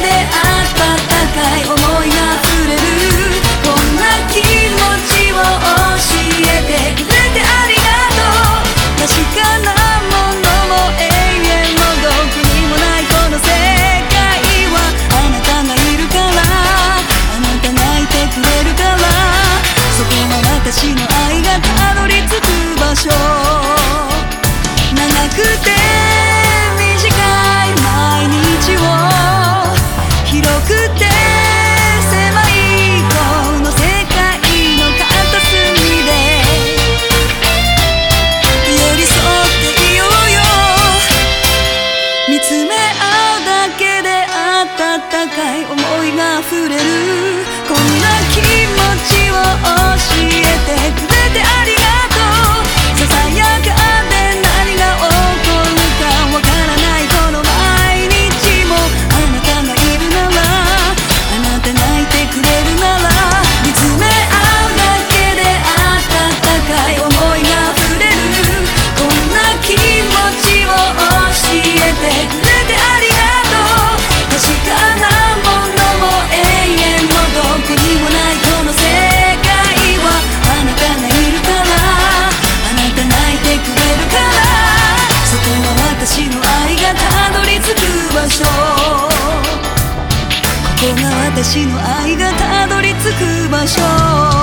で温かい思いが溢れるこんな気持ちを教えてくれてありがとう。確かなものも永遠もどこにもないこの世界はあなたがいるから。あなた泣いてくれるから。そこは私の愛がたどり着く場所。長くて温かい思いが溢れる。こんな気持ちを教えてくれ。所ここが私の愛がたどり着く場所。